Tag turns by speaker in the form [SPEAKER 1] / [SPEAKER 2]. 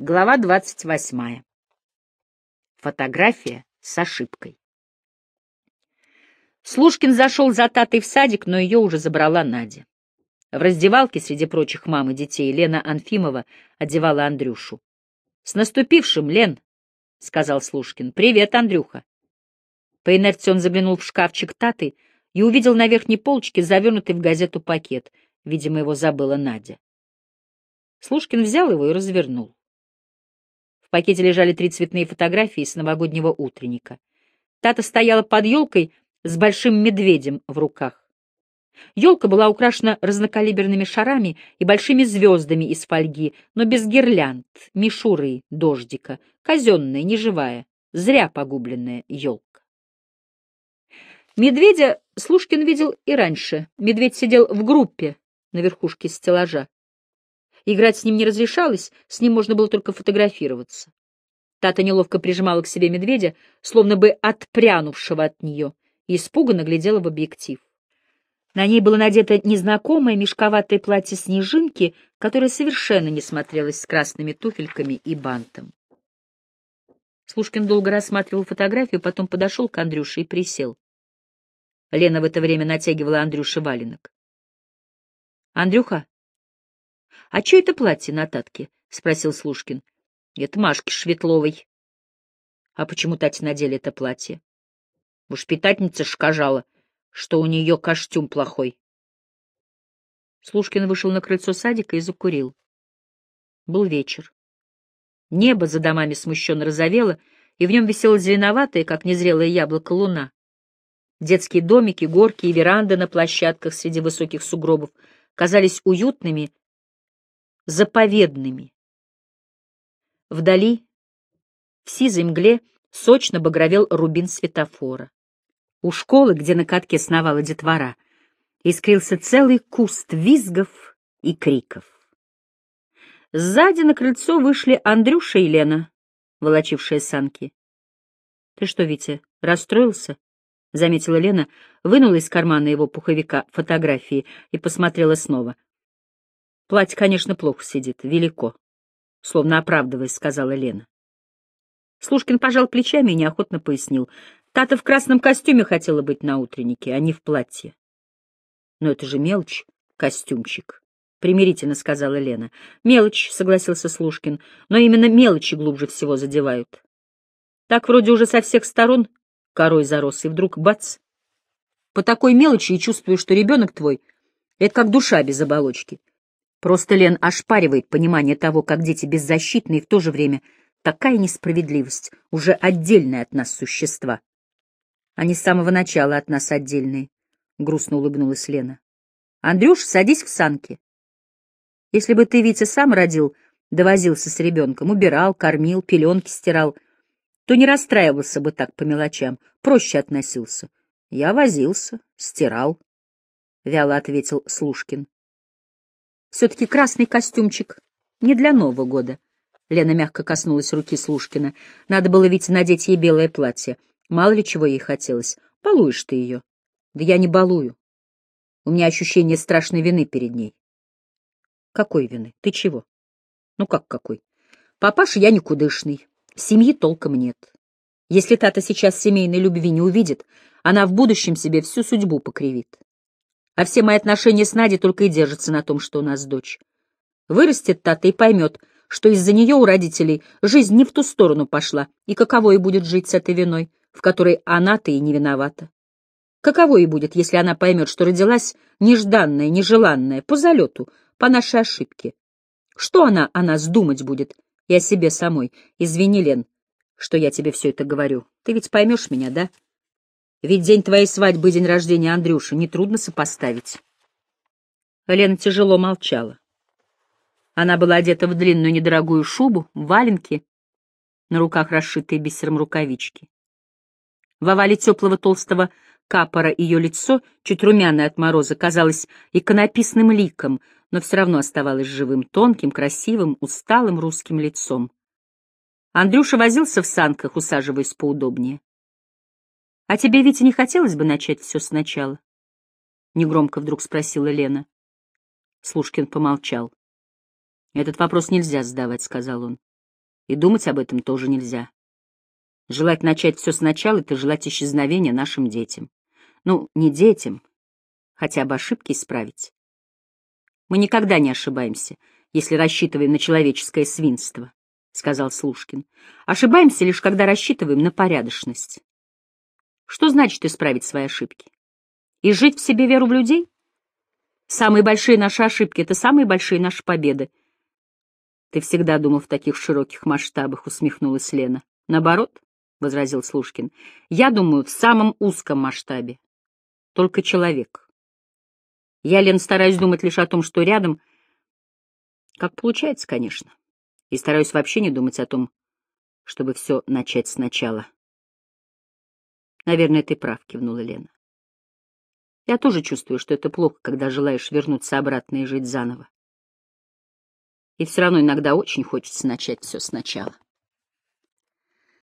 [SPEAKER 1] Глава двадцать восьмая. Фотография с ошибкой. Слушкин зашел за Татой в садик, но ее уже забрала Надя. В раздевалке среди прочих мам и детей Лена Анфимова одевала Андрюшу. — С наступившим, Лен! — сказал Слушкин. — Привет, Андрюха! По инерции он заглянул в шкафчик Таты и увидел на верхней полочке завернутый в газету пакет. Видимо, его забыла Надя. Слушкин взял его и развернул. В пакете лежали три цветные фотографии с новогоднего утренника. Тата стояла под елкой с большим медведем в руках. Елка была украшена разнокалиберными шарами и большими звездами из фольги, но без гирлянд, мишуры, дождика, казенная, неживая, зря погубленная елка. Медведя Слушкин видел и раньше. Медведь сидел в группе на верхушке стеллажа. Играть с ним не разрешалось, с ним можно было только фотографироваться. Тата неловко прижимала к себе медведя, словно бы отпрянувшего от нее, и испуганно глядела в объектив. На ней было надето незнакомое мешковатое платье снежинки, которое совершенно не смотрелось с красными туфельками и бантом. Слушкин долго рассматривал фотографию, потом подошел к Андрюше и присел. Лена в это время натягивала Андрюше валенок. — Андрюха, — А чё это платье на Татке? — спросил Слушкин. — Это Машки Шветловой. — А почему Татя надели это платье? Воспитательница шкажала, что у нее костюм плохой. Слушкин вышел на крыльцо садика и закурил. Был вечер. Небо за домами смущенно розовело, и в нем висело зеленоватое, как незрелое яблоко, луна. Детские домики, горки и веранды на площадках среди высоких сугробов казались уютными заповедными. Вдали, в сизой мгле, сочно багровел рубин светофора. У школы, где на катке сновала детвора, искрился целый куст визгов и криков. Сзади на крыльцо вышли Андрюша и Лена, волочившие санки. — Ты что, Витя, расстроился? — заметила Лена, вынула из кармана его пуховика фотографии и посмотрела снова — Платье, конечно, плохо сидит, велико, — словно оправдываясь, сказала Лена. Слушкин пожал плечами и неохотно пояснил. Тата в красном костюме хотела быть на утреннике, а не в платье. — Но это же мелочь, костюмчик, — примирительно сказала Лена. — Мелочь, — согласился Слушкин, — но именно мелочи глубже всего задевают. Так вроде уже со всех сторон корой зарос, и вдруг бац! По такой мелочи и чувствую, что ребенок твой — это как душа без оболочки. Просто Лен ошпаривает понимание того, как дети беззащитны, и в то же время такая несправедливость, уже отдельная от нас существа. Они с самого начала от нас отдельные, — грустно улыбнулась Лена. Андрюш, садись в санки. Если бы ты, Витя, сам родил, довозился с ребенком, убирал, кормил, пеленки стирал, то не расстраивался бы так по мелочам, проще относился. Я возился, стирал, — вяло ответил Слушкин. Все-таки красный костюмчик не для Нового года. Лена мягко коснулась руки Слушкина. Надо было ведь надеть ей белое платье. Мало ли чего ей хотелось. Балуешь ты ее. Да я не балую. У меня ощущение страшной вины перед ней. Какой вины? Ты чего? Ну как какой? Папаша я никудышный. Семьи толком нет. Если Тата сейчас семейной любви не увидит, она в будущем себе всю судьбу покривит. А все мои отношения с Надей только и держатся на том, что у нас дочь. Вырастет Тата и поймет, что из-за нее у родителей жизнь не в ту сторону пошла, и каково ей будет жить с этой виной, в которой она-то и не виновата. Каково ей будет, если она поймет, что родилась нежданная, нежеланная, по залету, по нашей ошибке? Что она о нас думать будет и о себе самой? Извини, Лен, что я тебе все это говорю. Ты ведь поймешь меня, да? Ведь день твоей свадьбы день рождения Андрюши нетрудно сопоставить. Лена тяжело молчала. Она была одета в длинную недорогую шубу, валенки, на руках расшитые бисером рукавички. В овале теплого толстого капора ее лицо, чуть румяное от мороза, казалось иконописным ликом, но все равно оставалось живым, тонким, красивым, усталым русским лицом. Андрюша возился в санках, усаживаясь поудобнее. — А тебе, Витя, не хотелось бы начать все сначала? — негромко вдруг спросила Лена. Слушкин помолчал. — Этот вопрос нельзя задавать, — сказал он. И думать об этом тоже нельзя. Желать начать все сначала — это желать исчезновения нашим детям. Ну, не детям, хотя бы ошибки исправить. Мы никогда не ошибаемся, если рассчитываем на человеческое свинство, — сказал Слушкин. Ошибаемся лишь, когда рассчитываем на порядочность. Что значит исправить свои ошибки? И жить в себе веру в людей? Самые большие наши ошибки — это самые большие наши победы. Ты всегда думал в таких широких масштабах, — усмехнулась Лена. Наоборот, — возразил Слушкин, — я думаю в самом узком масштабе. Только человек. Я, Лен, стараюсь думать лишь о том, что рядом, как получается, конечно, и стараюсь вообще не думать о том, чтобы все начать сначала. Наверное, ты прав, кивнула Лена. Я тоже чувствую, что это плохо, когда желаешь вернуться обратно и жить заново. И все равно иногда очень хочется начать все сначала.